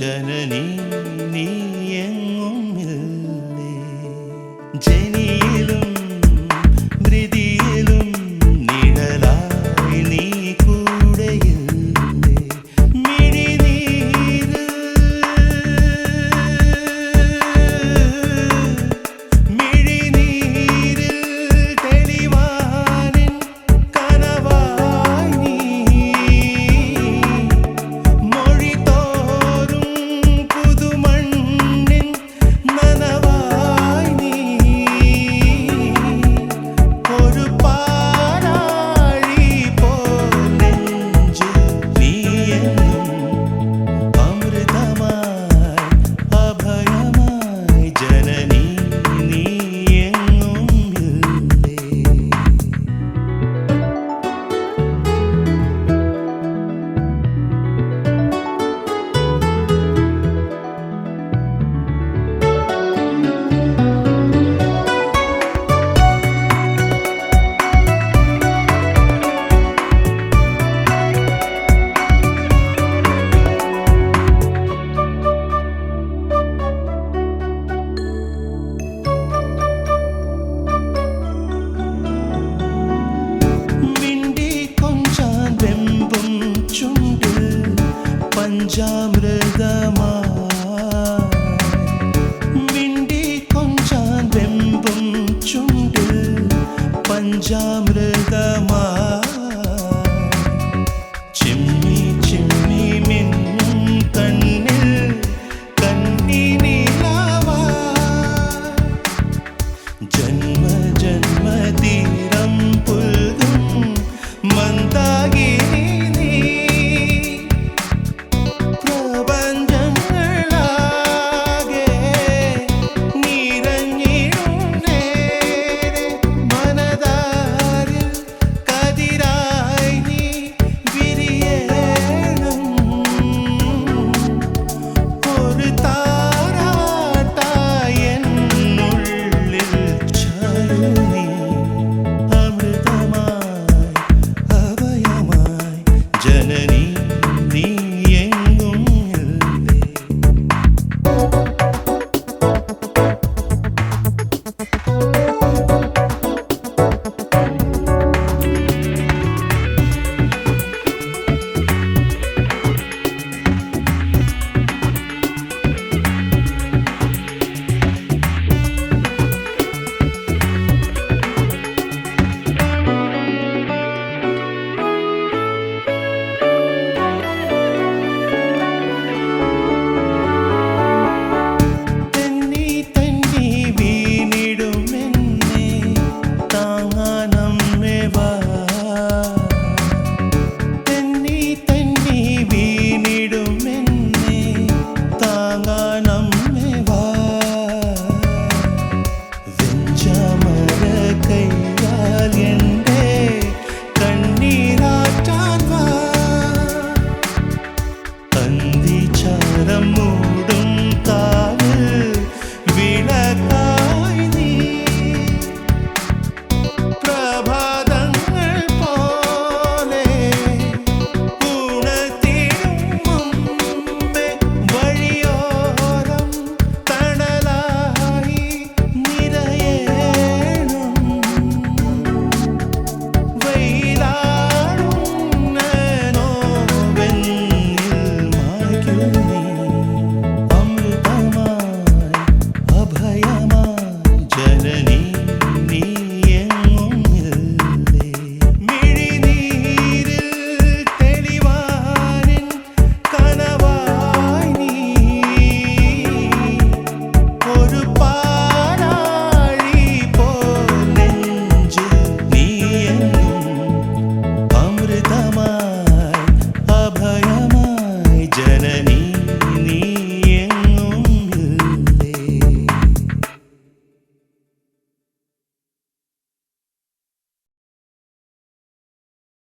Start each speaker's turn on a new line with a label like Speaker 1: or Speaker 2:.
Speaker 1: ജനനീ നീ jam